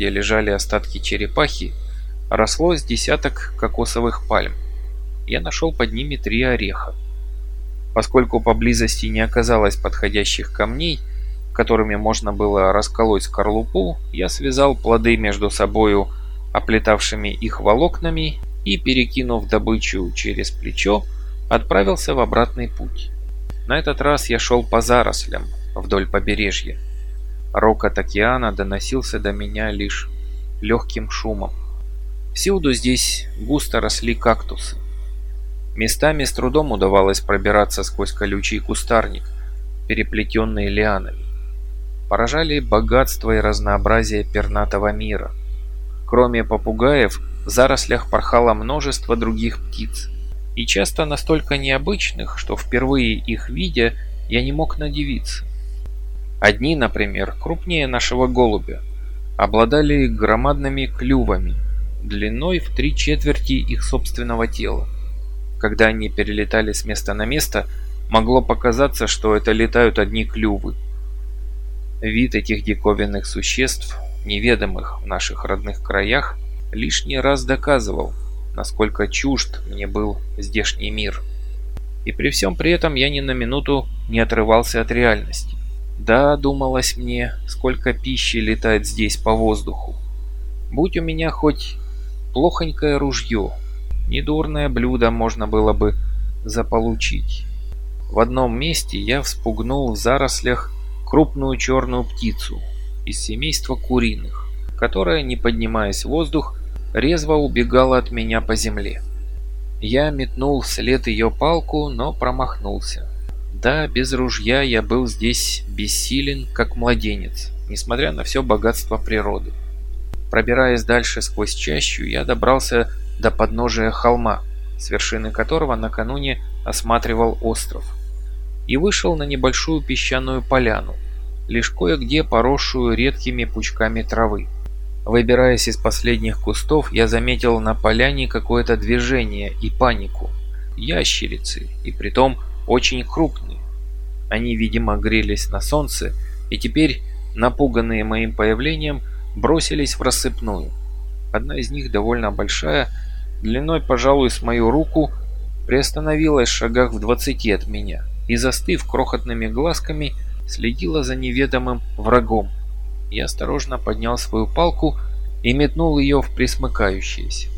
где лежали остатки черепахи, росло с десяток кокосовых пальм. Я нашел под ними три ореха. Поскольку поблизости не оказалось подходящих камней, которыми можно было расколоть скорлупу, я связал плоды между собою оплетавшими их волокнами и, перекинув добычу через плечо, отправился в обратный путь. На этот раз я шел по зарослям вдоль побережья. Рокот океана доносился до меня лишь легким шумом. Всюду здесь густо росли кактусы. Местами с трудом удавалось пробираться сквозь колючий кустарник, переплетенный лианами. Поражали богатство и разнообразие пернатого мира. Кроме попугаев, в зарослях порхало множество других птиц. И часто настолько необычных, что впервые их видя, я не мог надевиться. Одни, например, крупнее нашего голубя, обладали громадными клювами, длиной в три четверти их собственного тела. Когда они перелетали с места на место, могло показаться, что это летают одни клювы. Вид этих диковинных существ, неведомых в наших родных краях, лишний раз доказывал, насколько чужд мне был здешний мир. И при всем при этом я ни на минуту не отрывался от реальности. Да, думалось мне, сколько пищи летает здесь по воздуху. Будь у меня хоть плохонькое ружье, недурное блюдо можно было бы заполучить. В одном месте я вспугнул в зарослях крупную черную птицу из семейства куриных, которая, не поднимаясь в воздух, резво убегала от меня по земле. Я метнул вслед ее палку, но промахнулся. Да, без ружья я был здесь бессилен, как младенец, несмотря на все богатство природы. Пробираясь дальше сквозь чащу, я добрался до подножия холма, с вершины которого накануне осматривал остров, и вышел на небольшую песчаную поляну, лишь кое-где поросшую редкими пучками травы. Выбираясь из последних кустов, я заметил на поляне какое-то движение и панику. Ящерицы, и притом очень крупные. Они, видимо, грелись на солнце и теперь, напуганные моим появлением, бросились в рассыпную. Одна из них, довольно большая, длиной, пожалуй, с мою руку, приостановилась в шагах в двадцати от меня и, застыв крохотными глазками, следила за неведомым врагом. Я осторожно поднял свою палку и метнул ее в присмыкающееся.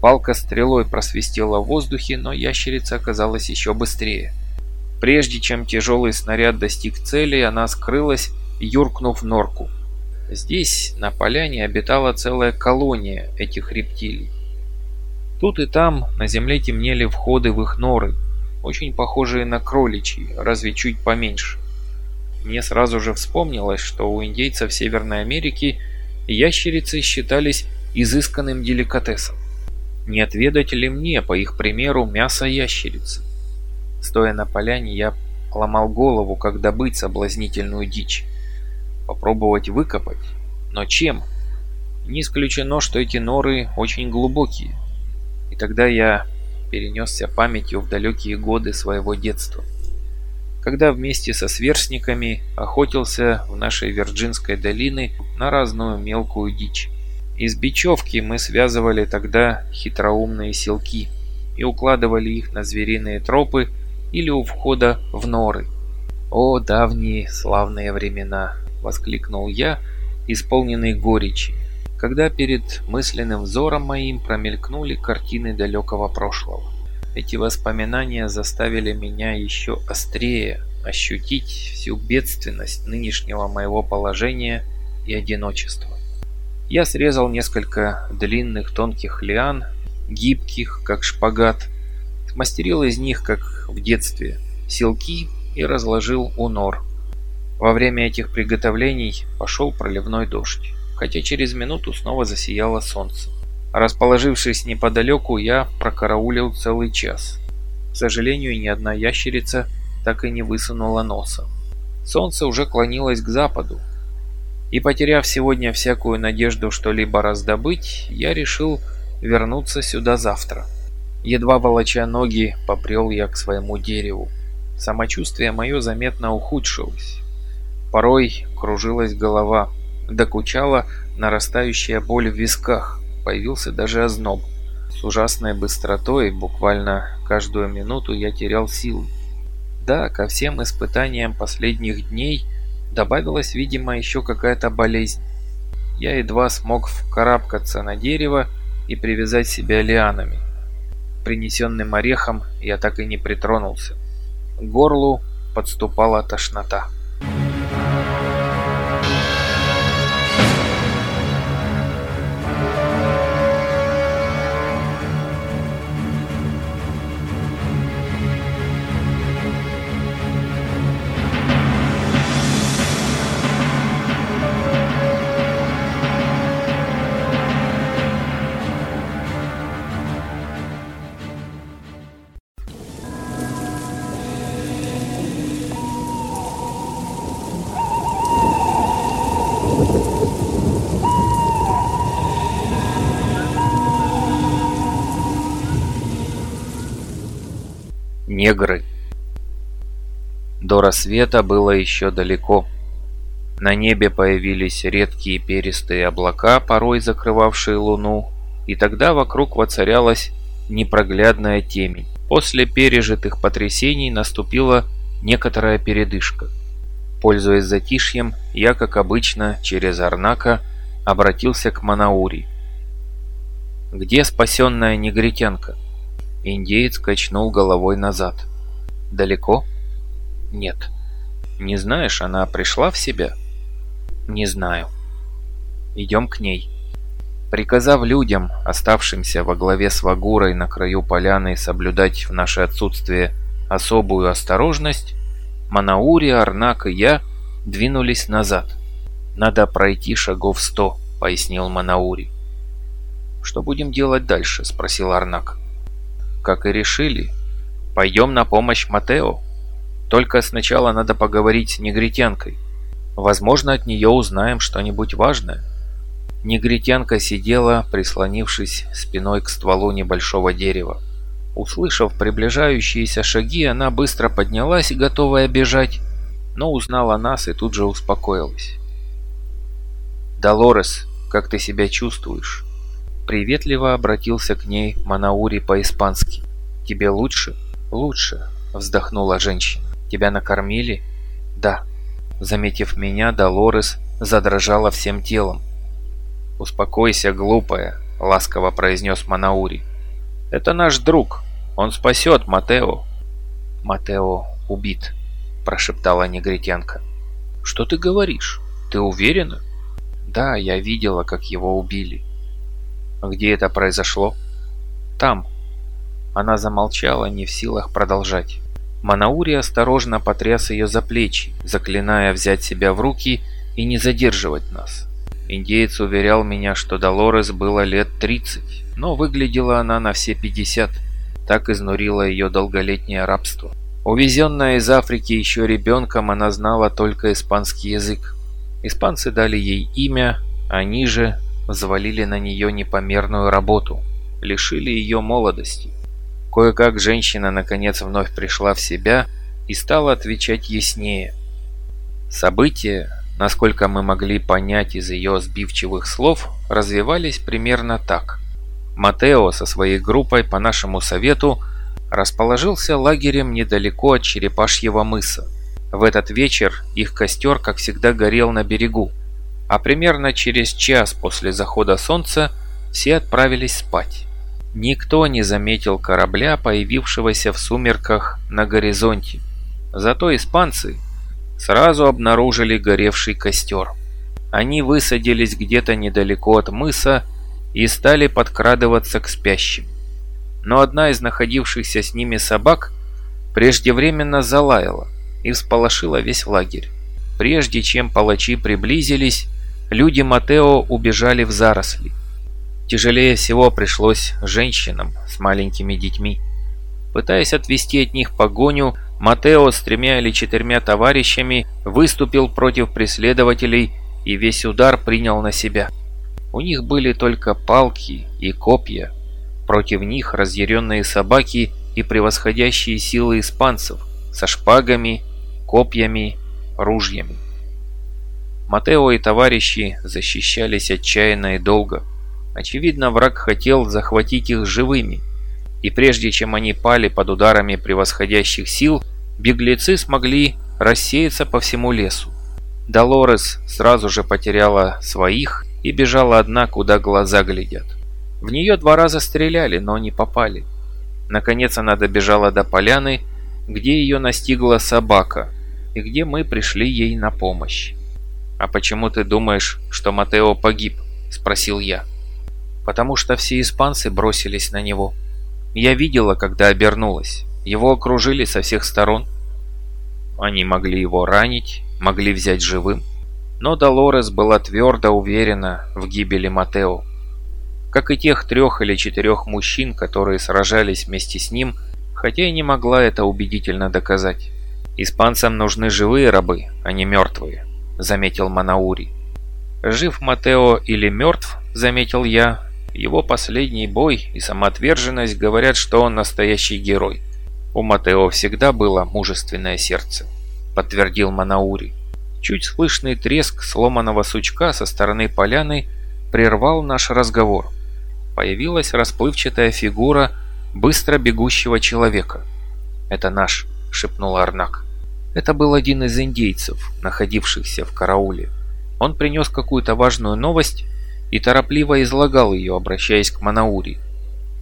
Палка стрелой просвистела в воздухе, но ящерица оказалась еще быстрее. Прежде чем тяжелый снаряд достиг цели, она скрылась, юркнув в норку. Здесь, на поляне, обитала целая колония этих рептилий. Тут и там на земле темнели входы в их норы, очень похожие на кроличьи, разве чуть поменьше. Мне сразу же вспомнилось, что у индейцев Северной Америки ящерицы считались изысканным деликатесом. Не отведать ли мне, по их примеру, мясо ящерицы? Стоя на поляне, я ломал голову, как добыть соблазнительную дичь. Попробовать выкопать? Но чем? Не исключено, что эти норы очень глубокие. И тогда я перенесся памятью в далекие годы своего детства. Когда вместе со сверстниками охотился в нашей Вирджинской долине на разную мелкую дичь. Из бечевки мы связывали тогда хитроумные селки и укладывали их на звериные тропы или у входа в норы. «О, давние славные времена!» — воскликнул я, исполненный горечи, когда перед мысленным взором моим промелькнули картины далекого прошлого. Эти воспоминания заставили меня еще острее ощутить всю бедственность нынешнего моего положения и одиночества. Я срезал несколько длинных тонких лиан, гибких, как шпагат, смастерил из них, как в детстве, селки и разложил у нор. Во время этих приготовлений пошел проливной дождь, хотя через минуту снова засияло солнце. Расположившись неподалеку, я прокараулил целый час. К сожалению, ни одна ящерица так и не высунула носа. Солнце уже клонилось к западу, и потеряв сегодня всякую надежду что-либо раздобыть, я решил вернуться сюда завтра. Едва волоча ноги, попрел я к своему дереву. Самочувствие мое заметно ухудшилось. Порой кружилась голова, докучала нарастающая боль в висках, появился даже озноб. С ужасной быстротой, буквально каждую минуту я терял силы. Да, ко всем испытаниям последних дней добавилась, видимо, еще какая-то болезнь. Я едва смог вкарабкаться на дерево и привязать себя лианами. Принесенным орехом я так и не притронулся. К горлу подступала тошнота. Негры. До рассвета было еще далеко. На небе появились редкие перистые облака, порой закрывавшие луну, и тогда вокруг воцарялась непроглядная темень. После пережитых потрясений наступила некоторая передышка. Пользуясь затишьем, я, как обычно, через Арнака обратился к Манаури. «Где спасенная негритянка?» Индеец качнул головой назад. «Далеко?» «Нет». «Не знаешь, она пришла в себя?» «Не знаю». «Идем к ней». Приказав людям, оставшимся во главе с Вагурой на краю поляны, соблюдать в наше отсутствие особую осторожность, Манаури, Арнак и я двинулись назад. «Надо пройти шагов сто», — пояснил Манаури. «Что будем делать дальше?» — спросил Арнак как и решили. Пойдем на помощь Матео. Только сначала надо поговорить с негритянкой. Возможно, от нее узнаем что-нибудь важное. Негритянка сидела, прислонившись спиной к стволу небольшого дерева. Услышав приближающиеся шаги, она быстро поднялась, готовая бежать, но узнала нас и тут же успокоилась. «Долорес, как ты себя чувствуешь?» Приветливо обратился к ней Манаури по-испански. «Тебе лучше?» «Лучше», — вздохнула женщина. «Тебя накормили?» «Да». Заметив меня, Долорес задрожала всем телом. «Успокойся, глупая», — ласково произнес Манаури. «Это наш друг. Он спасет Матео». «Матео убит», — прошептала негритянка. «Что ты говоришь? Ты уверена?» «Да, я видела, как его убили». Где это произошло? Там. Она замолчала, не в силах продолжать. Манаури осторожно потряс ее за плечи, заклиная взять себя в руки и не задерживать нас. Индеец уверял меня, что Долорес было лет 30, но выглядела она на все 50. Так изнурило ее долголетнее рабство. Увезенная из Африки еще ребенком, она знала только испанский язык. Испанцы дали ей имя, они же взвалили на нее непомерную работу, лишили ее молодости. Кое-как женщина наконец вновь пришла в себя и стала отвечать яснее. События, насколько мы могли понять из ее сбивчивых слов, развивались примерно так. Матео со своей группой по нашему совету расположился лагерем недалеко от Черепашьего мыса. В этот вечер их костер, как всегда, горел на берегу а примерно через час после захода солнца все отправились спать. Никто не заметил корабля, появившегося в сумерках на горизонте. Зато испанцы сразу обнаружили горевший костер. Они высадились где-то недалеко от мыса и стали подкрадываться к спящим. Но одна из находившихся с ними собак преждевременно залаяла и всполошила весь лагерь. Прежде чем палачи приблизились, Люди Матео убежали в заросли. Тяжелее всего пришлось женщинам с маленькими детьми. Пытаясь отвести от них погоню, Матео с тремя или четырьмя товарищами выступил против преследователей и весь удар принял на себя. У них были только палки и копья. Против них разъяренные собаки и превосходящие силы испанцев со шпагами, копьями, ружьями. Матео и товарищи защищались отчаянно и долго. Очевидно, враг хотел захватить их живыми. И прежде чем они пали под ударами превосходящих сил, беглецы смогли рассеяться по всему лесу. Долорес сразу же потеряла своих и бежала одна, куда глаза глядят. В нее два раза стреляли, но не попали. Наконец она добежала до поляны, где ее настигла собака, и где мы пришли ей на помощь. «А почему ты думаешь, что Матео погиб?» – спросил я. «Потому что все испанцы бросились на него. Я видела, когда обернулась. Его окружили со всех сторон. Они могли его ранить, могли взять живым. Но Долорес была твердо уверена в гибели Матео. Как и тех трех или четырех мужчин, которые сражались вместе с ним, хотя и не могла это убедительно доказать. «Испанцам нужны живые рабы, а не мертвые», — заметил Манаури. «Жив Матео или мертв», — заметил я, — «его последний бой и самоотверженность говорят, что он настоящий герой. У Матео всегда было мужественное сердце», — подтвердил Манаури. Чуть слышный треск сломанного сучка со стороны поляны прервал наш разговор. Появилась расплывчатая фигура быстро бегущего человека. «Это наш», — шепнул Арнак. Это был один из индейцев, находившихся в карауле. Он принес какую-то важную новость и торопливо излагал ее, обращаясь к Манаури.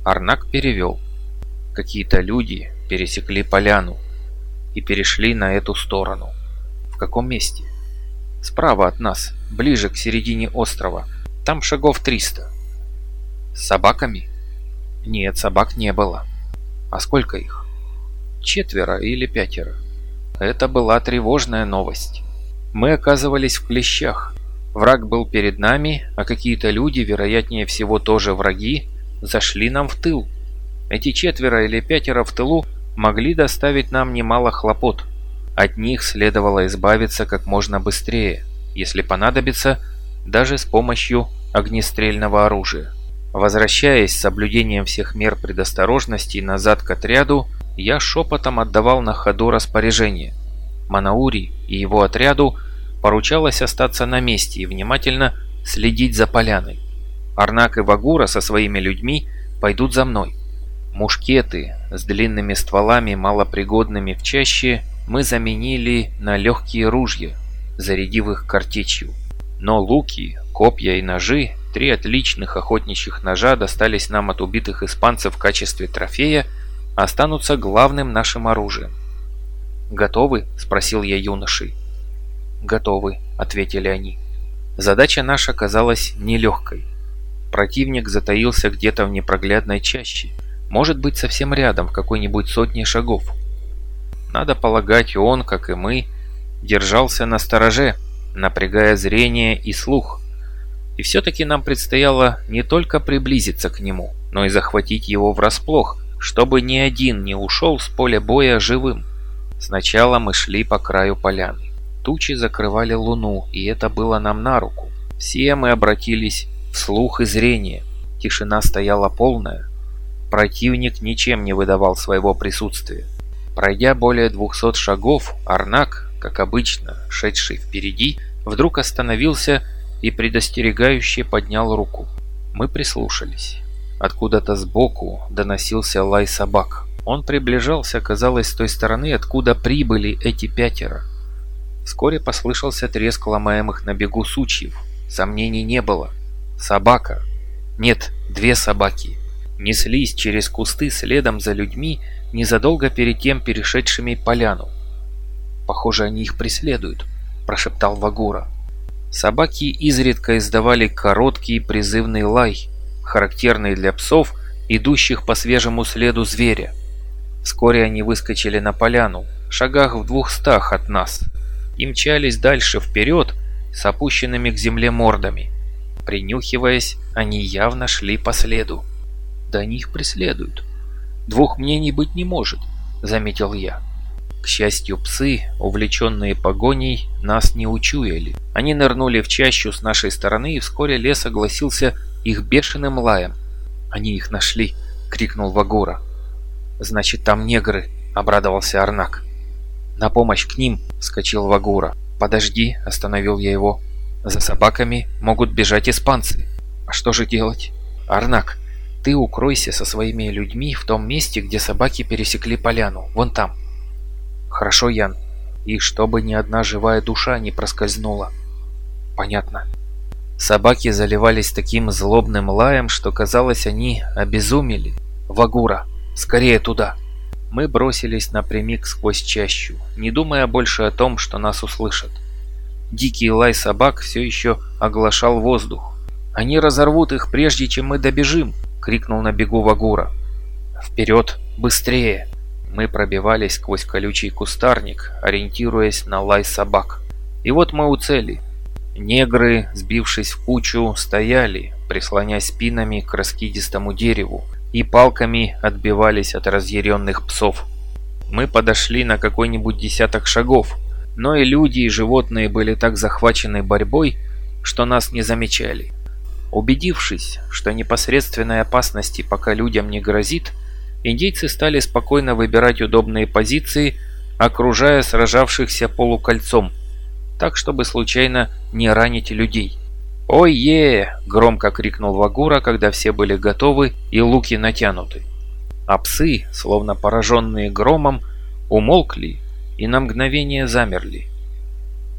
Арнак перевел. Какие-то люди пересекли поляну и перешли на эту сторону. В каком месте? Справа от нас, ближе к середине острова. Там шагов 300. С собаками? Нет, собак не было. А сколько их? Четверо или пятеро. Это была тревожная новость. Мы оказывались в клещах. Враг был перед нами, а какие-то люди, вероятнее всего тоже враги, зашли нам в тыл. Эти четверо или пятеро в тылу могли доставить нам немало хлопот. От них следовало избавиться как можно быстрее, если понадобится, даже с помощью огнестрельного оружия. Возвращаясь с соблюдением всех мер предосторожности назад к отряду, я шепотом отдавал на ходу распоряжение. Манаури и его отряду поручалось остаться на месте и внимательно следить за поляной. Арнак и Вагура со своими людьми пойдут за мной. Мушкеты с длинными стволами, малопригодными в чаще, мы заменили на легкие ружья, зарядив их картечью. Но луки, копья и ножи Три отличных охотничьих ножа достались нам от убитых испанцев в качестве трофея, останутся главным нашим оружием. «Готовы?» – спросил я юношей. «Готовы», – ответили они. Задача наша казалась нелегкой. Противник затаился где-то в непроглядной чаще, может быть совсем рядом, в какой-нибудь сотне шагов. Надо полагать, он, как и мы, держался на стороже, напрягая зрение и слух – и все-таки нам предстояло не только приблизиться к нему, но и захватить его врасплох, чтобы ни один не ушел с поля боя живым. Сначала мы шли по краю поляны. Тучи закрывали луну, и это было нам на руку. Все мы обратились в слух и зрение. Тишина стояла полная. Противник ничем не выдавал своего присутствия. Пройдя более двухсот шагов, Арнак, как обычно, шедший впереди, вдруг остановился и предостерегающе поднял руку. Мы прислушались. Откуда-то сбоку доносился лай собак. Он приближался, казалось, с той стороны, откуда прибыли эти пятеро. Вскоре послышался треск ломаемых на бегу сучьев. Сомнений не было. Собака. Нет, две собаки. Неслись через кусты следом за людьми, незадолго перед тем перешедшими поляну. «Похоже, они их преследуют», – прошептал Вагура. Собаки изредка издавали короткий призывный лай, характерный для псов, идущих по свежему следу зверя. Вскоре они выскочили на поляну, шагах в двухстах от нас, и мчались дальше вперед с опущенными к земле мордами. Принюхиваясь, они явно шли по следу. Да они их преследуют. Двух мнений быть не может, заметил я. К счастью, псы, увлеченные погоней, нас не учуяли. Они нырнули в чащу с нашей стороны, и вскоре лес огласился их бешеным лаем. «Они их нашли!» — крикнул Вагура. «Значит, там негры!» — обрадовался Арнак. «На помощь к ним!» — вскочил Вагура. «Подожди!» — остановил я его. За собаками могут бежать испанцы. А что же делать? Арнак, ты укройся со своими людьми в том месте, где собаки пересекли поляну. Вон там. Хорошо, Ян. И чтобы ни одна живая душа не проскользнула. Понятно. Собаки заливались таким злобным лаем, что казалось, они обезумели. Вагура, скорее туда. Мы бросились напрямик сквозь чащу, не думая больше о том, что нас услышат. Дикий лай собак все еще оглашал воздух. «Они разорвут их, прежде чем мы добежим!» — крикнул на бегу Вагура. «Вперед! Быстрее!» Мы пробивались сквозь колючий кустарник, ориентируясь на лай собак. И вот мы у цели. Негры, сбившись в кучу, стояли, прислонясь спинами к раскидистому дереву, и палками отбивались от разъяренных псов. Мы подошли на какой-нибудь десяток шагов, но и люди, и животные были так захвачены борьбой, что нас не замечали. Убедившись, что непосредственной опасности пока людям не грозит, индейцы стали спокойно выбирать удобные позиции, окружая сражавшихся полукольцом, так чтобы случайно не ранить людей. «Ой-е!» – громко крикнул Вагура, когда все были готовы и луки натянуты. А псы, словно пораженные громом, умолкли и на мгновение замерли.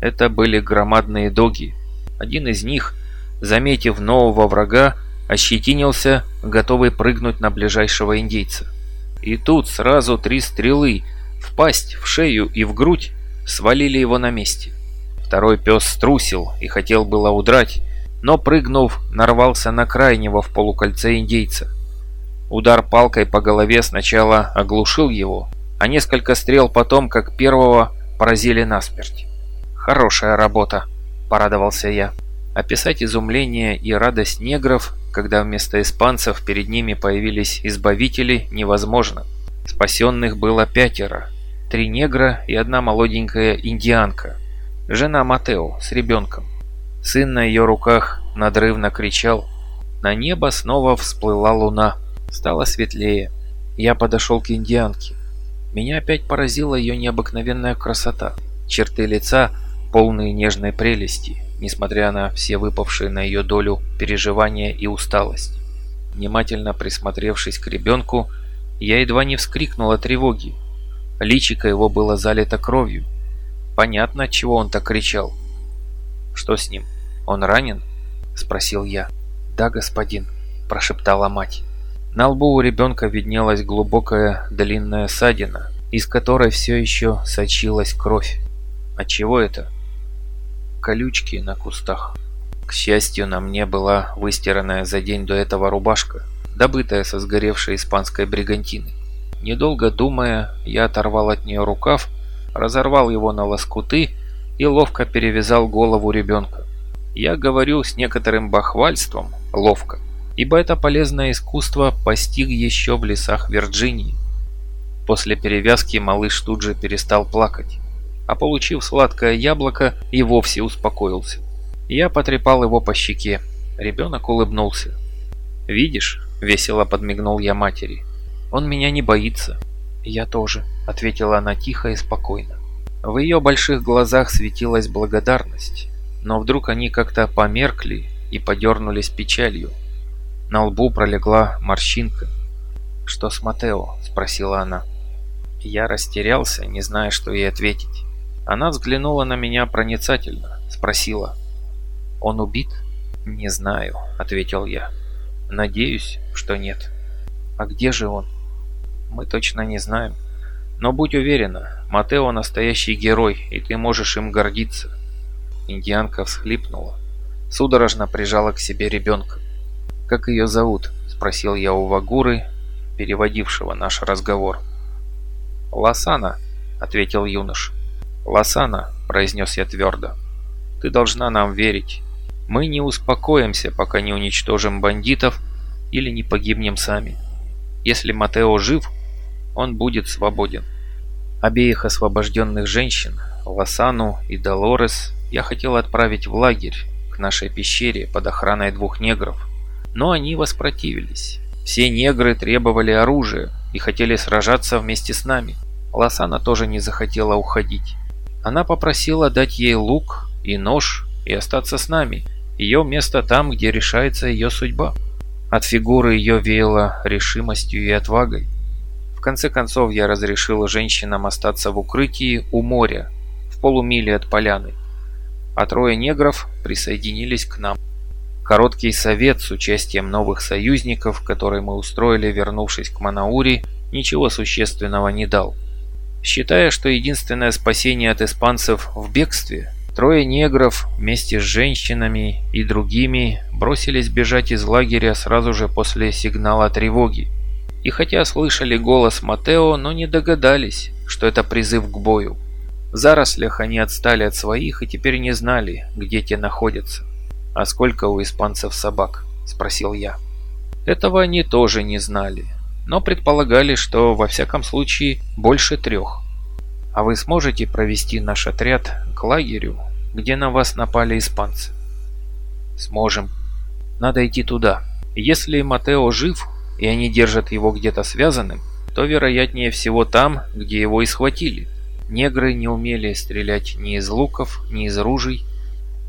Это были громадные доги. Один из них, заметив нового врага, ощетинился, готовый прыгнуть на ближайшего индейца. И тут сразу три стрелы в пасть, в шею и в грудь свалили его на месте. Второй пес струсил и хотел было удрать, но, прыгнув, нарвался на крайнего в полукольце индейца. Удар палкой по голове сначала оглушил его, а несколько стрел потом, как первого, поразили насмерть. «Хорошая работа», – порадовался я. Описать изумление и радость негров, когда вместо испанцев перед ними появились избавители, невозможно. Спасенных было пятеро. Три негра и одна молоденькая индианка. Жена Матео с ребенком. Сын на ее руках надрывно кричал. На небо снова всплыла луна. Стало светлее. Я подошел к индианке. Меня опять поразила ее необыкновенная красота. Черты лица, полные нежной прелести, несмотря на все выпавшие на ее долю переживания и усталость. Внимательно присмотревшись к ребенку, я едва не вскрикнул от тревоги. Личико его было залито кровью. Понятно, чего он так кричал. Что с ним? «Он ранен?» – спросил я. «Да, господин», – прошептала мать. На лбу у ребенка виднелась глубокая длинная ссадина, из которой все еще сочилась кровь. А чего это? Колючки на кустах. К счастью, на мне была выстиранная за день до этого рубашка, добытая со сгоревшей испанской бригантины. Недолго думая, я оторвал от нее рукав, разорвал его на лоскуты и ловко перевязал голову ребенка. Я говорю с некоторым бахвальством, ловко, ибо это полезное искусство постиг еще в лесах Вирджинии. После перевязки малыш тут же перестал плакать, а получив сладкое яблоко и вовсе успокоился. Я потрепал его по щеке. Ребенок улыбнулся. «Видишь?» – весело подмигнул я матери. «Он меня не боится». «Я тоже», – ответила она тихо и спокойно. В ее больших глазах светилась благодарность но вдруг они как-то померкли и подернулись печалью. На лбу пролегла морщинка. «Что с Матео?» – спросила она. Я растерялся, не зная, что ей ответить. Она взглянула на меня проницательно, спросила. «Он убит?» «Не знаю», – ответил я. «Надеюсь, что нет». «А где же он?» «Мы точно не знаем. Но будь уверена, Матео настоящий герой, и ты можешь им гордиться». Индианка всхлипнула. Судорожно прижала к себе ребенка. «Как ее зовут?» – спросил я у Вагуры, переводившего наш разговор. «Лосана», – ответил юнош. «Лосана», – произнес я твердо. «Ты должна нам верить. Мы не успокоимся, пока не уничтожим бандитов или не погибнем сами. Если Матео жив, он будет свободен». Обеих освобожденных женщин, Лосану и Долорес, я хотел отправить в лагерь, к нашей пещере под охраной двух негров. Но они воспротивились. Все негры требовали оружия и хотели сражаться вместе с нами. Лосана тоже не захотела уходить. Она попросила дать ей лук и нож и остаться с нами. Ее место там, где решается ее судьба. От фигуры ее веяло решимостью и отвагой. Конце концов я разрешил женщинам остаться в укрытии у моря, в полумиле от поляны. А трое негров присоединились к нам. Короткий совет с участием новых союзников, который мы устроили, вернувшись к Манаури, ничего существенного не дал. Считая, что единственное спасение от испанцев в бегстве, трое негров вместе с женщинами и другими бросились бежать из лагеря сразу же после сигнала тревоги. И хотя слышали голос Матео, но не догадались, что это призыв к бою. В зарослях они отстали от своих и теперь не знали, где те находятся. «А сколько у испанцев собак?» – спросил я. Этого они тоже не знали, но предполагали, что во всяком случае больше трех. «А вы сможете провести наш отряд к лагерю, где на вас напали испанцы?» «Сможем. Надо идти туда. Если Матео жив, и они держат его где-то связанным, то вероятнее всего там, где его и схватили. Негры не умели стрелять ни из луков, ни из ружей,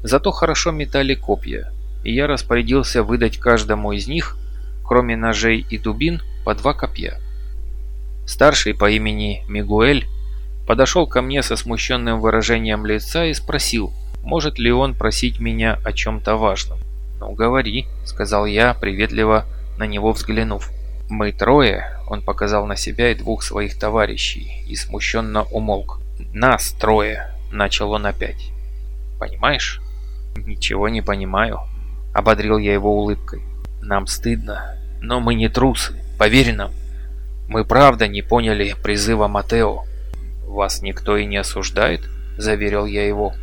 Зато хорошо метали копья, и я распорядился выдать каждому из них, кроме ножей и дубин, по два копья. Старший по имени Мигуэль подошел ко мне со смущенным выражением лица и спросил, может ли он просить меня о чем-то важном. «Ну, говори», — сказал я, приветливо на него взглянув. «Мы трое», — он показал на себя и двух своих товарищей, и смущенно умолк. «Нас трое», — начал он опять. «Понимаешь?» «Ничего не понимаю», — ободрил я его улыбкой. «Нам стыдно, но мы не трусы, поверь нам. Мы правда не поняли призыва Матео». «Вас никто и не осуждает?» — заверил я его.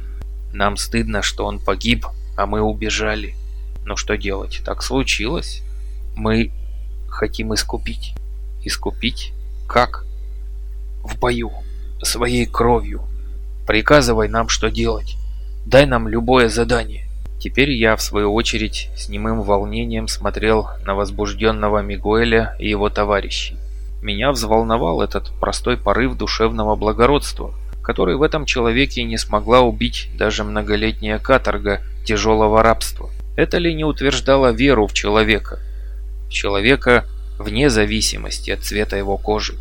«Нам стыдно, что он погиб, а мы убежали. Но что делать, так случилось. Мы хотим искупить». «Искупить? Как?» «В бою, своей кровью. Приказывай нам, что делать». Дай нам любое задание. Теперь я, в свою очередь, с немым волнением смотрел на возбужденного Мигуэля и его товарищей. Меня взволновал этот простой порыв душевного благородства, который в этом человеке не смогла убить даже многолетняя каторга тяжелого рабства. Это ли не утверждало веру в человека? Человека вне зависимости от цвета его кожи.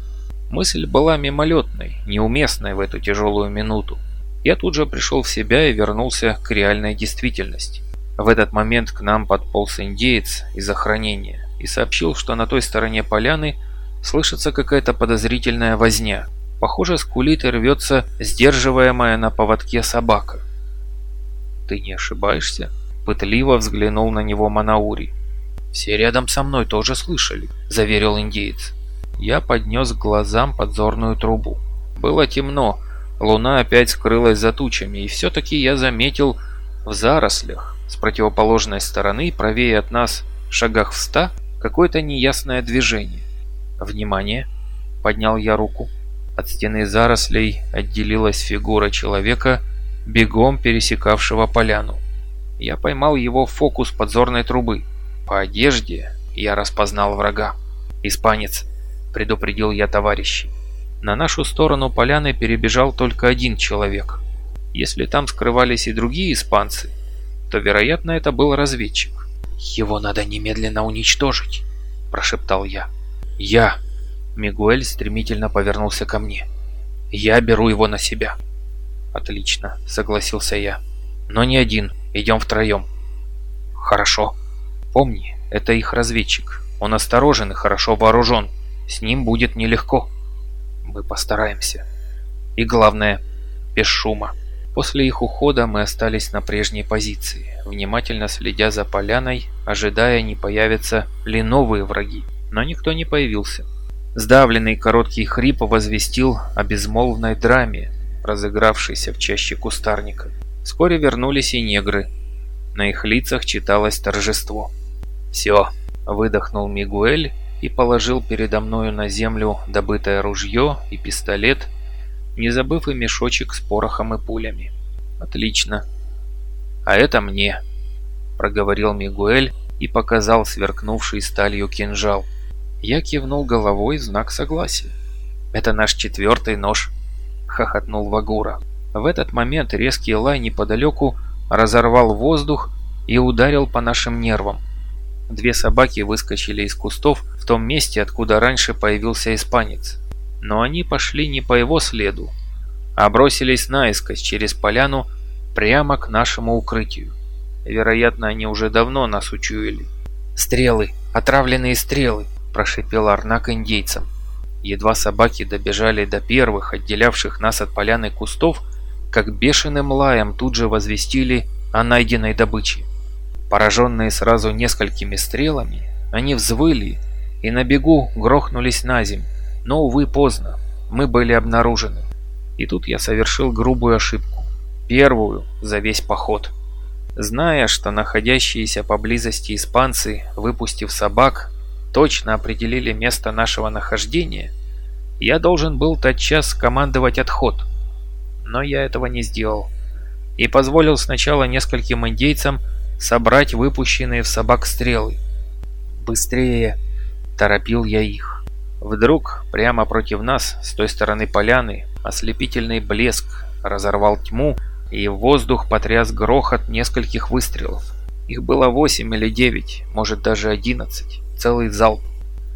Мысль была мимолетной, неуместной в эту тяжелую минуту. Я тут же пришел в себя и вернулся к реальной действительности. В этот момент к нам подполз индеец из охранения и сообщил, что на той стороне поляны слышится какая-то подозрительная возня. Похоже, скулит и рвется сдерживаемая на поводке собака. «Ты не ошибаешься?» – пытливо взглянул на него Манаури. «Все рядом со мной тоже слышали», – заверил индеец. Я поднес к глазам подзорную трубу. Было темно, Луна опять скрылась за тучами, и все-таки я заметил в зарослях с противоположной стороны, правее от нас, шагах в ста, какое-то неясное движение. «Внимание!» — поднял я руку. От стены зарослей отделилась фигура человека, бегом пересекавшего поляну. Я поймал его в фокус подзорной трубы. По одежде я распознал врага. «Испанец!» — предупредил я товарищей. На нашу сторону поляны перебежал только один человек. Если там скрывались и другие испанцы, то, вероятно, это был разведчик. «Его надо немедленно уничтожить», – прошептал я. «Я». Мигуэль стремительно повернулся ко мне. «Я беру его на себя». «Отлично», – согласился я. «Но не один, идем втроем». «Хорошо. Помни, это их разведчик. Он осторожен и хорошо вооружен. С ним будет нелегко». Мы постараемся. И главное, без шума. После их ухода мы остались на прежней позиции, внимательно следя за поляной, ожидая, не появятся ли новые враги. Но никто не появился. Сдавленный короткий хрип возвестил о безмолвной драме, разыгравшейся в чаще кустарника. Вскоре вернулись и негры. На их лицах читалось торжество. «Все», — выдохнул Мигуэль и положил передо мною на землю добытое ружье и пистолет, не забыв и мешочек с порохом и пулями. «Отлично. А это мне», — проговорил Мигуэль и показал сверкнувший сталью кинжал. Я кивнул головой в знак согласия. «Это наш четвертый нож», — хохотнул Вагура. В этот момент резкий лай неподалеку разорвал воздух и ударил по нашим нервам. Две собаки выскочили из кустов в том месте, откуда раньше появился испанец. Но они пошли не по его следу, а бросились наискось через поляну прямо к нашему укрытию. Вероятно, они уже давно нас учуяли. «Стрелы! Отравленные стрелы!» – прошипел Арнак индейцам. Едва собаки добежали до первых, отделявших нас от поляны кустов, как бешеным лаем тут же возвестили о найденной добыче. Пораженные сразу несколькими стрелами, они взвыли и на бегу грохнулись на земь, но, увы, поздно, мы были обнаружены. И тут я совершил грубую ошибку, первую за весь поход. Зная, что находящиеся поблизости испанцы, выпустив собак, точно определили место нашего нахождения, я должен был тотчас командовать отход. Но я этого не сделал и позволил сначала нескольким индейцам собрать выпущенные в собак стрелы. «Быстрее!» – торопил я их. Вдруг, прямо против нас, с той стороны поляны, ослепительный блеск разорвал тьму, и в воздух потряс грохот нескольких выстрелов. Их было восемь или девять, может даже одиннадцать. Целый залп.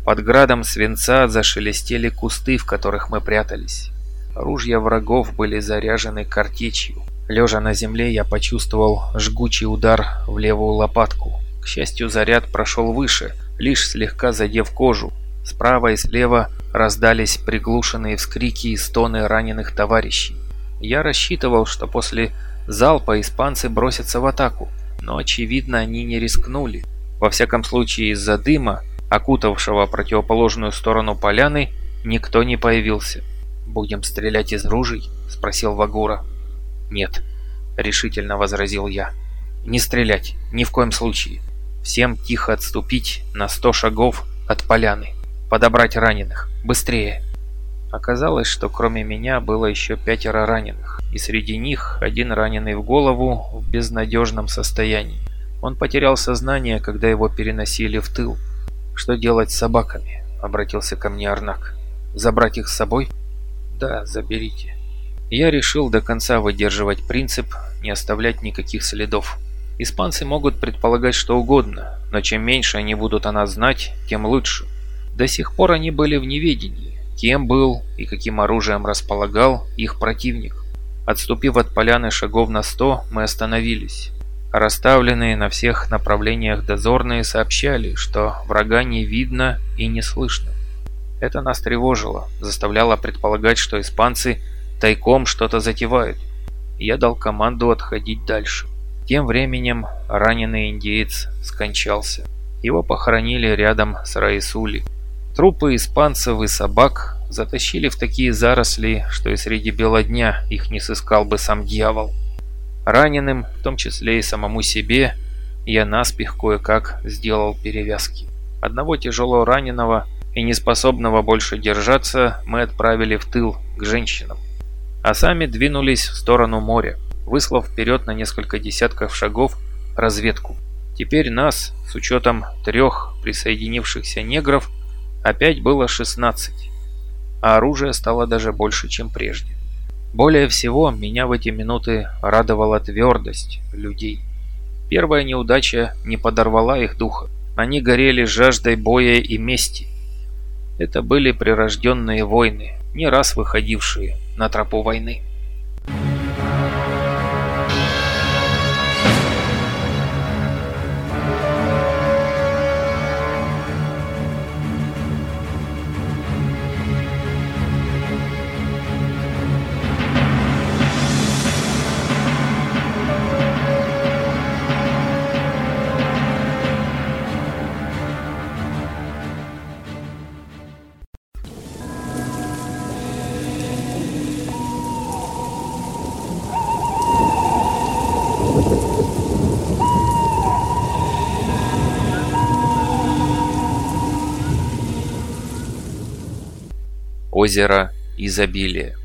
Под градом свинца зашелестели кусты, в которых мы прятались. Ружья врагов были заряжены картечью. Лежа на земле, я почувствовал жгучий удар в левую лопатку. К счастью, заряд прошел выше, лишь слегка задев кожу. Справа и слева раздались приглушенные вскрики и стоны раненых товарищей. Я рассчитывал, что после залпа испанцы бросятся в атаку, но, очевидно, они не рискнули. Во всяком случае, из-за дыма, окутавшего противоположную сторону поляны, никто не появился. «Будем стрелять из ружей?» – спросил Вагура. «Нет», — решительно возразил я. «Не стрелять, ни в коем случае. Всем тихо отступить на сто шагов от поляны. Подобрать раненых. Быстрее!» Оказалось, что кроме меня было еще пятеро раненых, и среди них один раненый в голову в безнадежном состоянии. Он потерял сознание, когда его переносили в тыл. «Что делать с собаками?» — обратился ко мне Арнак. «Забрать их с собой?» «Да, заберите». Я решил до конца выдерживать принцип не оставлять никаких следов. Испанцы могут предполагать что угодно, но чем меньше они будут о нас знать, тем лучше. До сих пор они были в неведении, кем был и каким оружием располагал их противник. Отступив от поляны шагов на сто, мы остановились. Расставленные на всех направлениях дозорные сообщали, что врага не видно и не слышно. Это нас тревожило, заставляло предполагать, что испанцы – тайком что-то затевают. Я дал команду отходить дальше. Тем временем раненый индеец скончался. Его похоронили рядом с Раисули. Трупы испанцев и собак затащили в такие заросли, что и среди бела дня их не сыскал бы сам дьявол. Раненым, в том числе и самому себе, я наспех кое-как сделал перевязки. Одного тяжело раненого и неспособного больше держаться мы отправили в тыл к женщинам а сами двинулись в сторону моря, выслав вперед на несколько десятков шагов разведку. Теперь нас, с учетом трех присоединившихся негров, опять было 16, а оружие стало даже больше, чем прежде. Более всего, меня в эти минуты радовала твердость людей. Первая неудача не подорвала их духа. Они горели жаждой боя и мести. Это были прирожденные войны, не раз выходившие на тропу войны. Озеро изобилия.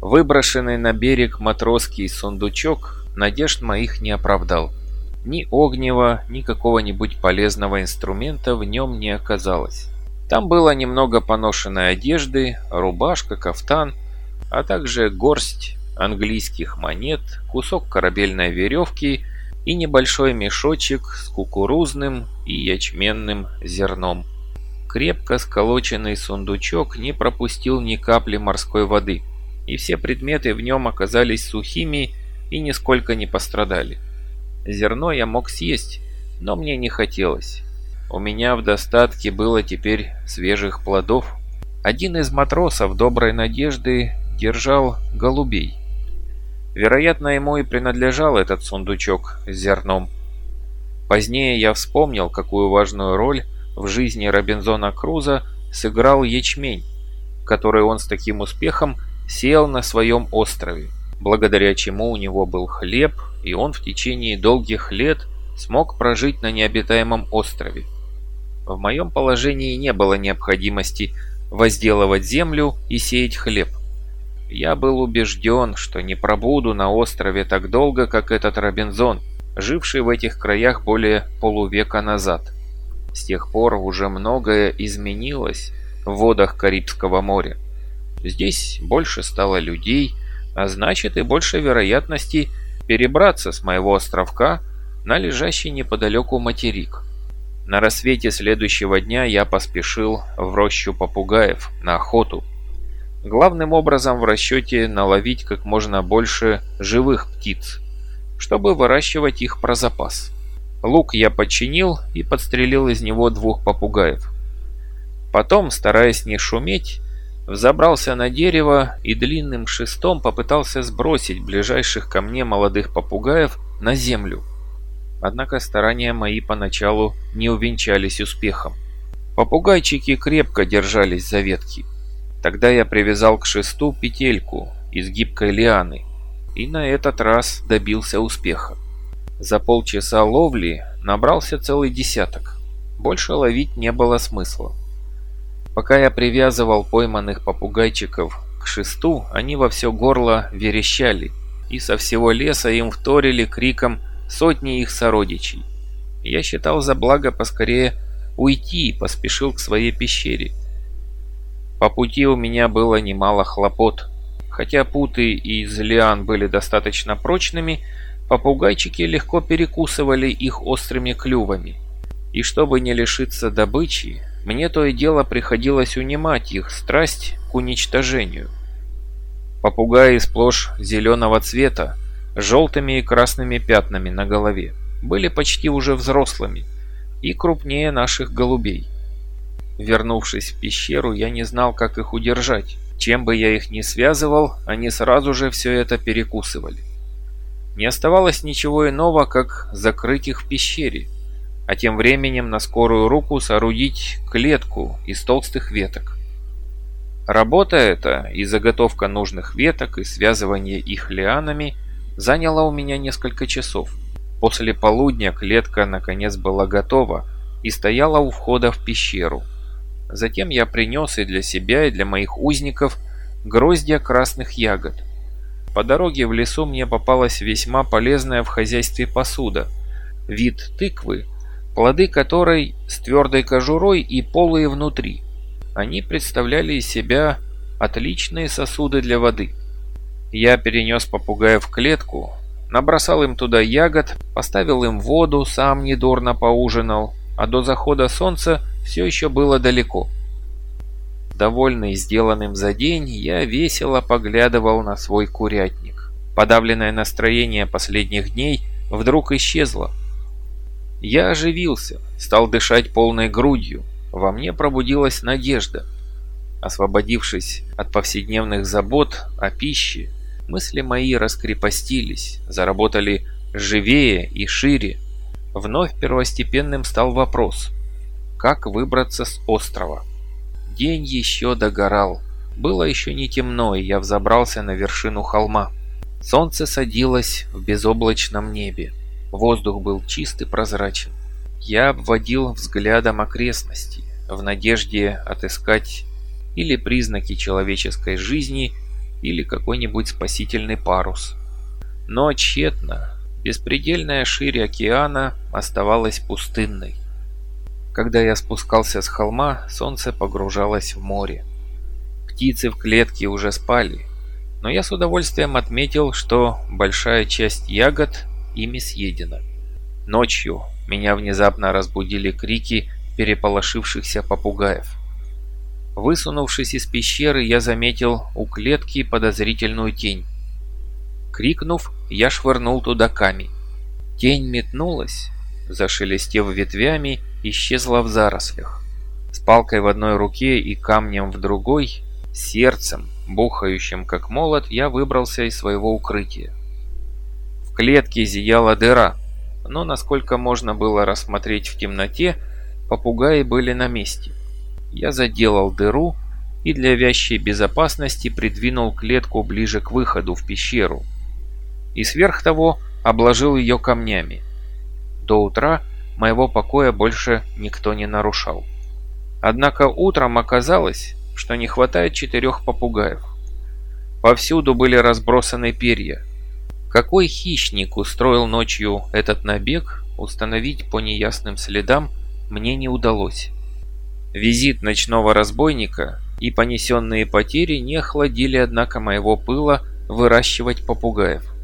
Выброшенный на берег матросский сундучок надежд моих не оправдал. Ни огнева, ни какого-нибудь полезного инструмента в нем не оказалось. Там было немного поношенной одежды, рубашка, кафтан, а также горсть английских монет, кусок корабельной веревки и небольшой мешочек с кукурузным и ячменным зерном. Крепко сколоченный сундучок не пропустил ни капли морской воды, и все предметы в нем оказались сухими и нисколько не пострадали. Зерно я мог съесть, но мне не хотелось. У меня в достатке было теперь свежих плодов. Один из матросов доброй надежды держал голубей. Вероятно, ему и принадлежал этот сундучок с зерном. Позднее я вспомнил, какую важную роль в жизни Робинзона Круза сыграл ячмень, который он с таким успехом сеял на своем острове, благодаря чему у него был хлеб, и он в течение долгих лет смог прожить на необитаемом острове. В моем положении не было необходимости возделывать землю и сеять хлеб. Я был убежден, что не пробуду на острове так долго, как этот Робинзон, живший в этих краях более полувека назад. С тех пор уже многое изменилось в водах Карибского моря. Здесь больше стало людей, а значит и больше вероятности перебраться с моего островка на лежащий неподалеку материк. На рассвете следующего дня я поспешил в рощу попугаев на охоту. Главным образом в расчете наловить как можно больше живых птиц, чтобы выращивать их про запас. Лук я подчинил и подстрелил из него двух попугаев. Потом, стараясь не шуметь, взобрался на дерево и длинным шестом попытался сбросить ближайших ко мне молодых попугаев на землю. Однако старания мои поначалу не увенчались успехом. Попугайчики крепко держались за ветки. Тогда я привязал к шесту петельку из гибкой лианы и на этот раз добился успеха. За полчаса ловли набрался целый десяток. Больше ловить не было смысла. Пока я привязывал пойманных попугайчиков к шесту, они во все горло верещали, и со всего леса им вторили криком сотни их сородичей. Я считал за благо поскорее уйти и поспешил к своей пещере. По пути у меня было немало хлопот. Хотя путы из лиан были достаточно прочными, попугайчики легко перекусывали их острыми клювами. И чтобы не лишиться добычи, мне то и дело приходилось унимать их страсть к уничтожению. Попугаи сплошь зеленого цвета, с желтыми и красными пятнами на голове, были почти уже взрослыми и крупнее наших голубей. Вернувшись в пещеру, я не знал, как их удержать. Чем бы я их ни связывал, они сразу же все это перекусывали. Не оставалось ничего иного, как закрыть их в пещере, а тем временем на скорую руку соорудить клетку из толстых веток. Работа эта и заготовка нужных веток и связывание их лианами заняла у меня несколько часов. После полудня клетка наконец была готова и стояла у входа в пещеру. Затем я принес и для себя, и для моих узников гроздья красных ягод. По дороге в лесу мне попалась весьма полезная в хозяйстве посуда. Вид тыквы, плоды которой с твердой кожурой и полые внутри. Они представляли из себя отличные сосуды для воды. Я перенес попугая в клетку, набросал им туда ягод, поставил им воду, сам недурно поужинал, а до захода солнца все еще было далеко. Довольный сделанным за день, я весело поглядывал на свой курятник. Подавленное настроение последних дней вдруг исчезло. Я оживился, стал дышать полной грудью. Во мне пробудилась надежда. Освободившись от повседневных забот о пище, мысли мои раскрепостились, заработали живее и шире. Вновь первостепенным стал вопрос, как выбраться с острова. День еще догорал. Было еще не темно, и я взобрался на вершину холма. Солнце садилось в безоблачном небе. Воздух был чист и прозрачен. Я обводил взглядом окрестности, в надежде отыскать или признаки человеческой жизни, или какой-нибудь спасительный парус. Но тщетно. Беспредельная шире океана оставалась пустынной. Когда я спускался с холма, солнце погружалось в море. Птицы в клетке уже спали, но я с удовольствием отметил, что большая часть ягод ими съедена. Ночью меня внезапно разбудили крики переполошившихся попугаев. Высунувшись из пещеры, я заметил у клетки подозрительную тень. Крикнув, я швырнул туда камень. Тень метнулась, зашелестев ветвями, исчезла в зарослях. С палкой в одной руке и камнем в другой, сердцем, бухающим как молот, я выбрался из своего укрытия. В клетке зияла дыра, но насколько можно было рассмотреть в темноте, попугаи были на месте. Я заделал дыру и для вящей безопасности придвинул клетку ближе к выходу в пещеру. И сверх того обложил ее камнями. До утра моего покоя больше никто не нарушал. Однако утром оказалось, что не хватает четырех попугаев. Повсюду были разбросаны перья. Какой хищник устроил ночью этот набег, установить по неясным следам мне не удалось. Визит ночного разбойника и понесенные потери не охладили, однако, моего пыла выращивать попугаев.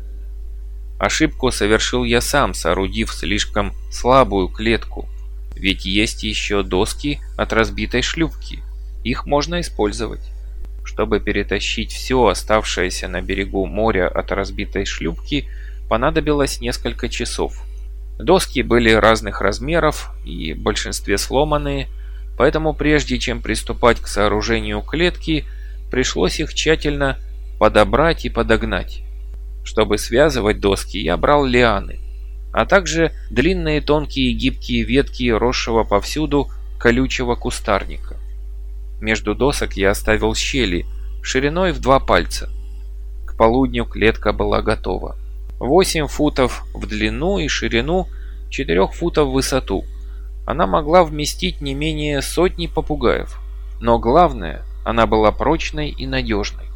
Ошибку совершил я сам, соорудив слишком слабую клетку, ведь есть еще доски от разбитой шлюпки, их можно использовать. Чтобы перетащить все оставшееся на берегу моря от разбитой шлюпки, понадобилось несколько часов. Доски были разных размеров и в большинстве сломанные, поэтому прежде чем приступать к сооружению клетки, пришлось их тщательно подобрать и подогнать. Чтобы связывать доски, я брал лианы, а также длинные тонкие гибкие ветки росшего повсюду колючего кустарника. Между досок я оставил щели, шириной в два пальца. К полудню клетка была готова. 8 футов в длину и ширину, 4 футов в высоту. Она могла вместить не менее сотни попугаев. Но главное, она была прочной и надежной.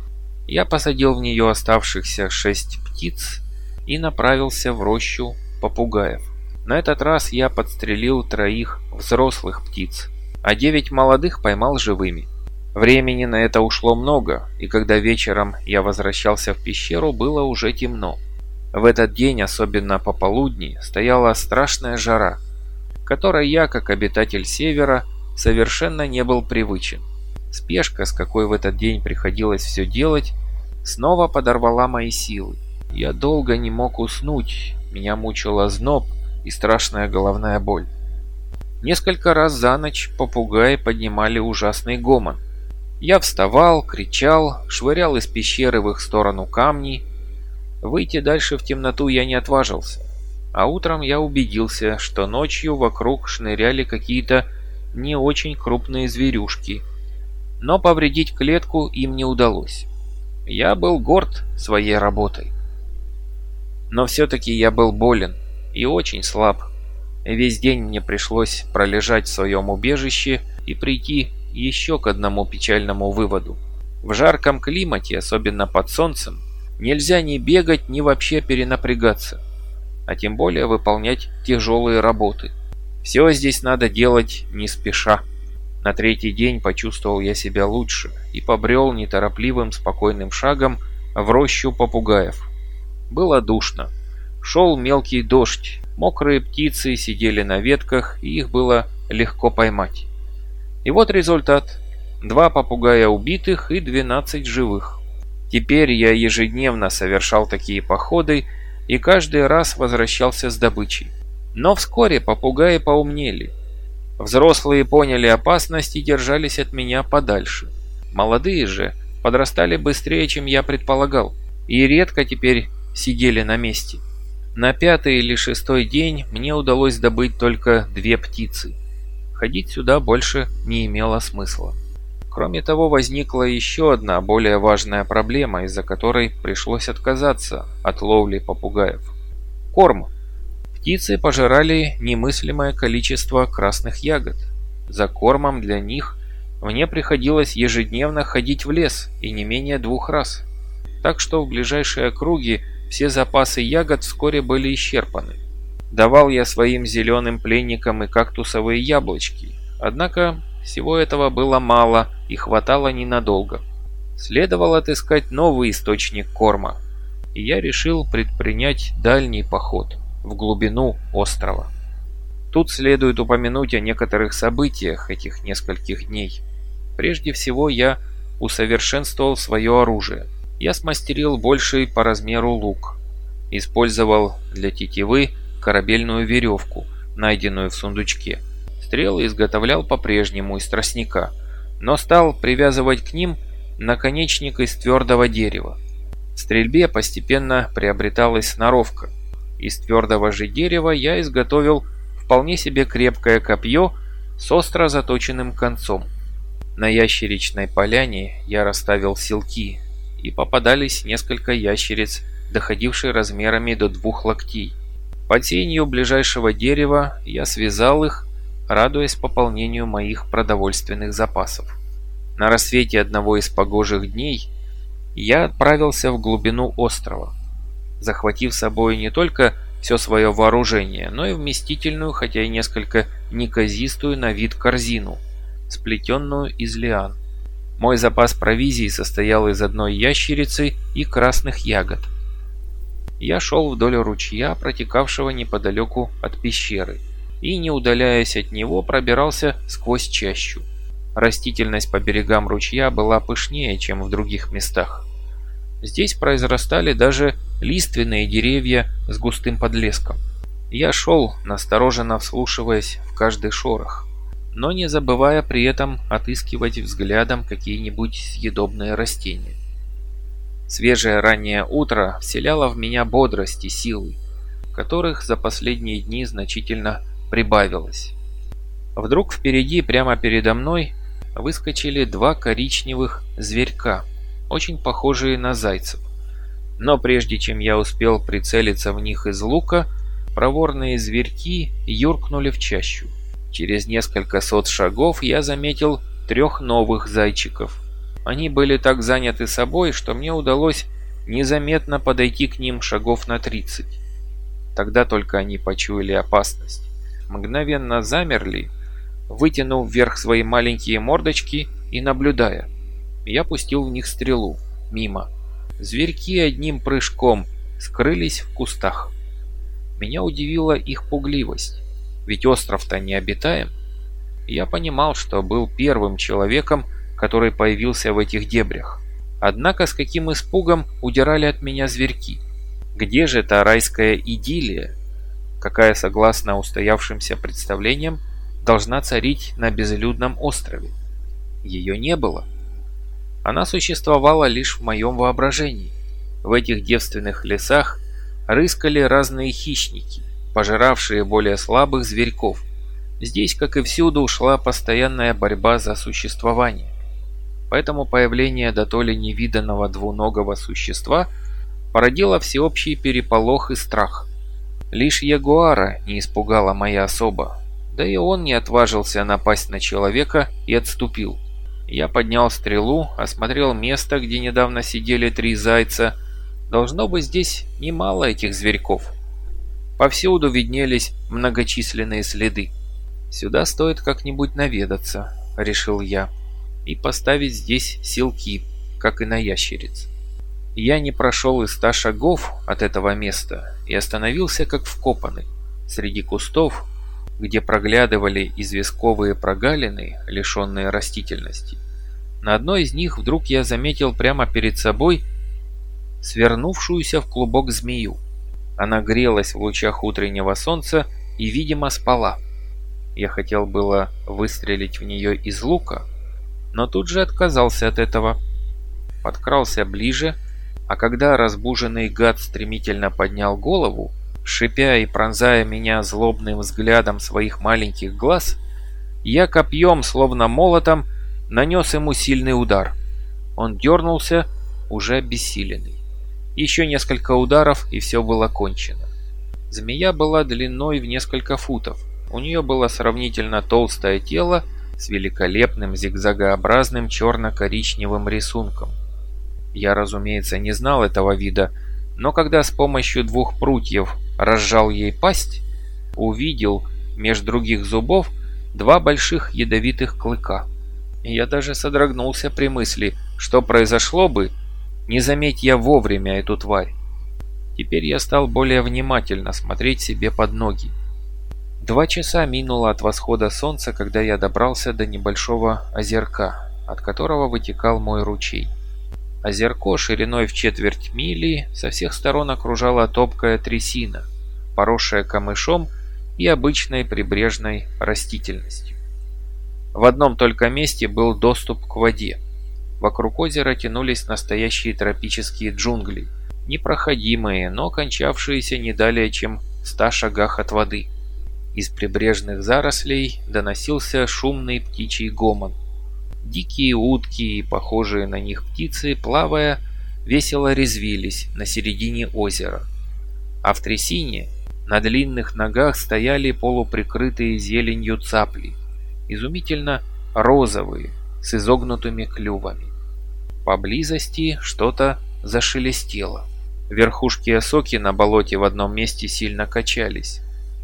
Я посадил в нее оставшихся шесть птиц и направился в рощу попугаев. На этот раз я подстрелил троих взрослых птиц, а девять молодых поймал живыми. Времени на это ушло много, и когда вечером я возвращался в пещеру, было уже темно. В этот день, особенно пополудни, стояла страшная жара, которой я, как обитатель севера, совершенно не был привычен. Спешка, с какой в этот день приходилось все делать, снова подорвала мои силы. Я долго не мог уснуть, меня мучила зноб и страшная головная боль. Несколько раз за ночь попугаи поднимали ужасный гомон. Я вставал, кричал, швырял из пещеры в их сторону камни. Выйти дальше в темноту я не отважился. А утром я убедился, что ночью вокруг шныряли какие-то не очень крупные зверюшки. Но повредить клетку им не удалось. Я был горд своей работой. Но все-таки я был болен и очень слаб. Весь день мне пришлось пролежать в своем убежище и прийти еще к одному печальному выводу. В жарком климате, особенно под солнцем, нельзя ни бегать, ни вообще перенапрягаться, а тем более выполнять тяжелые работы. Все здесь надо делать не спеша. На третий день почувствовал я себя лучше и побрел неторопливым спокойным шагом в рощу попугаев. Было душно. Шел мелкий дождь, Мокрые птицы сидели на ветках, и их было легко поймать. И вот результат. Два попугая убитых и 12 живых. Теперь я ежедневно совершал такие походы и каждый раз возвращался с добычей. Но вскоре попугаи поумнели. Взрослые поняли опасность и держались от меня подальше. Молодые же подрастали быстрее, чем я предполагал, и редко теперь сидели на месте. На пятый или шестой день мне удалось добыть только две птицы. Ходить сюда больше не имело смысла. Кроме того, возникла еще одна более важная проблема, из-за которой пришлось отказаться от ловли попугаев. Корм. Птицы пожирали немыслимое количество красных ягод. За кормом для них мне приходилось ежедневно ходить в лес и не менее двух раз. Так что в ближайшие округи все запасы ягод вскоре были исчерпаны. Давал я своим зеленым пленникам и кактусовые яблочки, однако всего этого было мало и хватало ненадолго. Следовало отыскать новый источник корма, и я решил предпринять дальний поход в глубину острова. Тут следует упомянуть о некоторых событиях этих нескольких дней. Прежде всего я усовершенствовал свое оружие. Я смастерил больший по размеру лук. Использовал для тетивы корабельную веревку, найденную в сундучке. Стрелы изготовлял по-прежнему из тростника, но стал привязывать к ним наконечник из твердого дерева. В стрельбе постепенно приобреталась сноровка. Из твердого же дерева я изготовил вполне себе крепкое копье с остро заточенным концом. На ящеричной поляне я расставил силки, и попадались несколько ящериц, доходившие размерами до двух локтей. Под сенью ближайшего дерева я связал их, радуясь пополнению моих продовольственных запасов. На рассвете одного из погожих дней я отправился в глубину острова, захватив с собой не только все свое вооружение, но и вместительную, хотя и несколько неказистую на вид корзину, сплетенную из лиан. Мой запас провизии состоял из одной ящерицы и красных ягод – я шел вдоль ручья, протекавшего неподалеку от пещеры, и, не удаляясь от него, пробирался сквозь чащу. Растительность по берегам ручья была пышнее, чем в других местах. Здесь произрастали даже лиственные деревья с густым подлеском. Я шел, настороженно вслушиваясь в каждый шорох, но не забывая при этом отыскивать взглядом какие-нибудь съедобные растения. Свежее раннее утро вселяло в меня бодрость и силы, которых за последние дни значительно прибавилось. Вдруг впереди, прямо передо мной, выскочили два коричневых зверька, очень похожие на зайцев. Но прежде чем я успел прицелиться в них из лука, проворные зверьки юркнули в чащу. Через несколько сот шагов я заметил трех новых зайчиков – они были так заняты собой, что мне удалось незаметно подойти к ним шагов на 30. Тогда только они почуяли опасность. Мгновенно замерли, вытянув вверх свои маленькие мордочки и наблюдая. Я пустил в них стрелу. Мимо. Зверьки одним прыжком скрылись в кустах. Меня удивила их пугливость. Ведь остров-то не обитаем. Я понимал, что был первым человеком, который появился в этих дебрях. Однако с каким испугом удирали от меня зверьки. Где же та райская идиллия, какая, согласно устоявшимся представлениям, должна царить на безлюдном острове? Ее не было. Она существовала лишь в моем воображении. В этих девственных лесах рыскали разные хищники, пожиравшие более слабых зверьков. Здесь, как и всюду, ушла постоянная борьба за существование. Поэтому появление до то ли невиданного двуногого существа породило всеобщий переполох и страх. Лишь ягуара не испугала моя особа, да и он не отважился напасть на человека и отступил. Я поднял стрелу, осмотрел место, где недавно сидели три зайца. Должно быть здесь немало этих зверьков. Повсюду виднелись многочисленные следы. «Сюда стоит как-нибудь наведаться», — решил я и поставить здесь силки, как и на ящериц. Я не прошел и ста шагов от этого места и остановился как вкопанный. Среди кустов, где проглядывали известковые прогалины, лишенные растительности. На одной из них вдруг я заметил прямо перед собой свернувшуюся в клубок змею. Она грелась в лучах утреннего солнца и, видимо, спала. Я хотел было выстрелить в нее из лука, но тут же отказался от этого. Подкрался ближе, а когда разбуженный гад стремительно поднял голову, шипя и пронзая меня злобным взглядом своих маленьких глаз, я копьем, словно молотом, нанес ему сильный удар. Он дернулся, уже обессиленный. Еще несколько ударов, и все было кончено. Змея была длиной в несколько футов. У нее было сравнительно толстое тело с великолепным зигзагообразным черно-коричневым рисунком. Я, разумеется, не знал этого вида, но когда с помощью двух прутьев разжал ей пасть, увидел меж других зубов два больших ядовитых клыка. Я даже содрогнулся при мысли, что произошло бы, не заметь я вовремя эту тварь. Теперь я стал более внимательно смотреть себе под ноги. Два часа минуло от восхода солнца, когда я добрался до небольшого озерка, от которого вытекал мой ручей. Озерко шириной в четверть мили со всех сторон окружала топкая трясина, поросшая камышом и обычной прибрежной растительностью. В одном только месте был доступ к воде. Вокруг озера тянулись настоящие тропические джунгли, непроходимые, но кончавшиеся не далее, чем в ста шагах от воды. Из прибрежных зарослей доносился шумный птичий гомон. Дикие утки и похожие на них птицы, плавая, весело резвились на середине озера. А в трясине на длинных ногах стояли полуприкрытые зеленью цапли, изумительно розовые, с изогнутыми клювами. Поблизости что-то зашелестело. Верхушки осоки на болоте в одном месте сильно качались.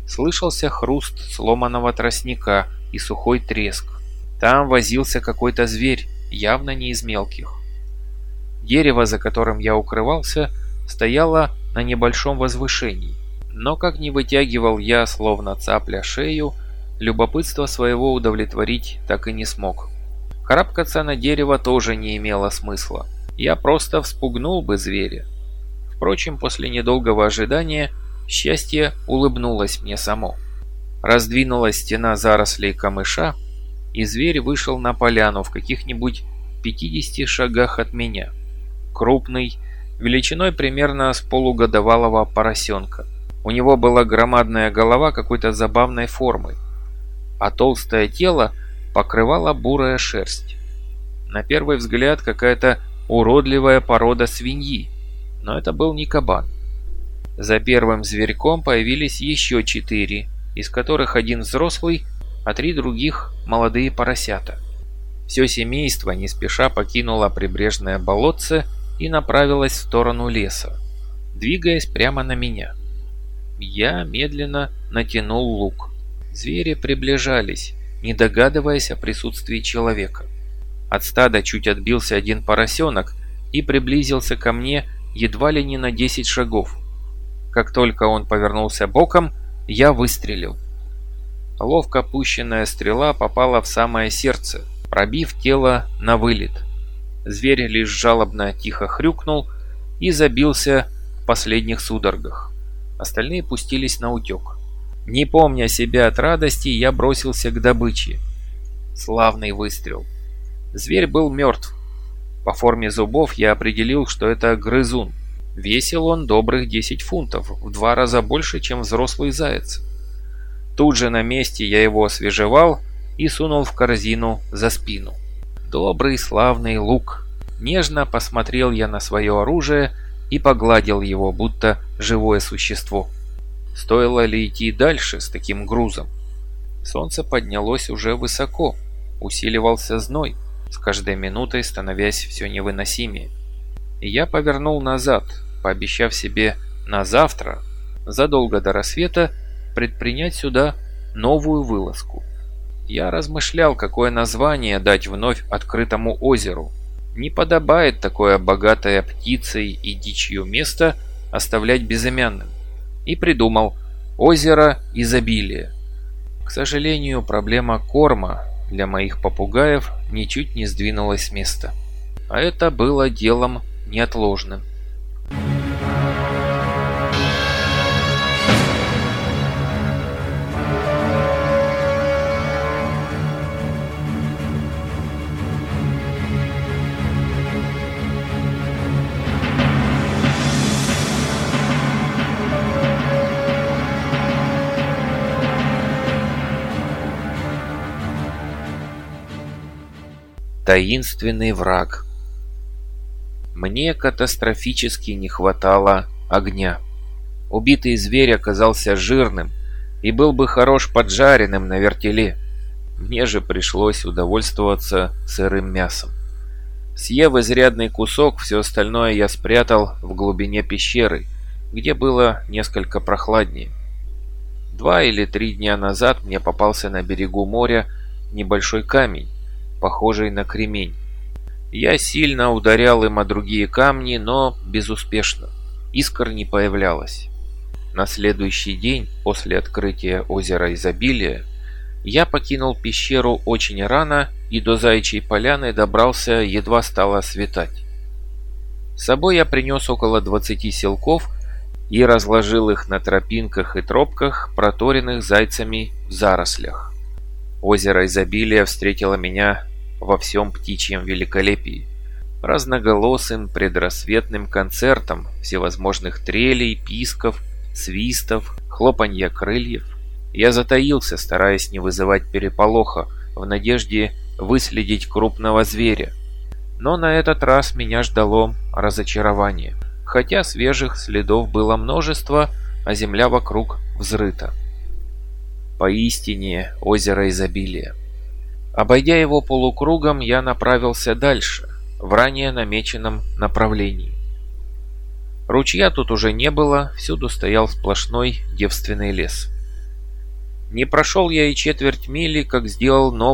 Слышался хруст сломанного тростника и сухой треск. Там возился какой-то зверь, явно не из мелких. Дерево, за которым я укрывался, стояло на небольшом возвышении. Но как не вытягивал я, словно цапля, шею, любопытство своего удовлетворить так и не смог. Карабкаться на дерево тоже не имело смысла. Я просто вспугнул бы зверя. Впрочем, после недолгого ожидания счастье улыбнулось мне само. Раздвинулась стена зарослей камыша, и зверь вышел на поляну в каких-нибудь 50 шагах от меня. Крупный, величиной примерно с полугодовалого поросенка. У него была громадная голова какой-то забавной формы, а толстое тело покрывала бурая шерсть. На первый взгляд какая-то уродливая порода свиньи, но это был не кабан. За первым зверьком появились еще четыре, из которых один взрослый, а три других – молодые поросята. Все семейство не спеша покинуло прибрежное болотце и направилось в сторону леса, двигаясь прямо на меня. Я медленно натянул лук. Звери приближались, не догадываясь о присутствии человека. От стада чуть отбился один поросенок и приблизился ко мне едва ли не на 10 шагов. Как только он повернулся боком, я выстрелил. Ловко опущенная стрела попала в самое сердце, пробив тело на вылет. Зверь лишь жалобно тихо хрюкнул и забился в последних судорогах. Остальные пустились на утек. Не помня себя от радости, я бросился к добыче. Славный выстрел. Зверь был мертв, по форме зубов я определил, что это грызун. Весил он добрых 10 фунтов, в два раза больше, чем взрослый заяц. Тут же на месте я его освежевал и сунул в корзину за спину. Добрый славный лук. Нежно посмотрел я на свое оружие и погладил его, будто живое существо. Стоило ли идти дальше с таким грузом? Солнце поднялось уже высоко, усиливался зной с каждой минутой становясь все невыносимее. И я повернул назад, пообещав себе на завтра, задолго до рассвета, предпринять сюда новую вылазку. Я размышлял, какое название дать вновь открытому озеру. Не подобает такое богатое птицей и дичью место оставлять безымянным. И придумал «Озеро изобилия». К сожалению, проблема корма для моих попугаев ничуть не сдвинулась с места. А это было делом неотложным. Таинственный враг. Мне катастрофически не хватало огня. Убитый зверь оказался жирным и был бы хорош поджаренным на вертеле. Мне же пришлось удовольствоваться сырым мясом. Съев изрядный кусок, все остальное я спрятал в глубине пещеры, где было несколько прохладнее. Два или три дня назад мне попался на берегу моря небольшой камень, похожий на кремень. Я сильно ударял им о другие камни, но безуспешно. Искр не появлялось. На следующий день после открытия озера Изобилия я покинул пещеру очень рано и до Заячьей поляны добрался, едва стало светать. С собой я принес около 20 селков и разложил их на тропинках и тропках, проторенных зайцами в зарослях. Озеро изобилия встретило меня во всем птичьем великолепии. Разноголосым предрассветным концертом всевозможных трелей, писков, свистов, хлопанья крыльев. Я затаился, стараясь не вызывать переполоха, в надежде выследить крупного зверя. Но на этот раз меня ждало разочарование. Хотя свежих следов было множество, а земля вокруг взрыта. Поистине озеро изобилия. Обойдя его полукругом, я направился дальше, в ранее намеченном направлении. Ручья тут уже не было, всюду стоял сплошной девственный лес. Не прошел я и четверть мили, как сделал новый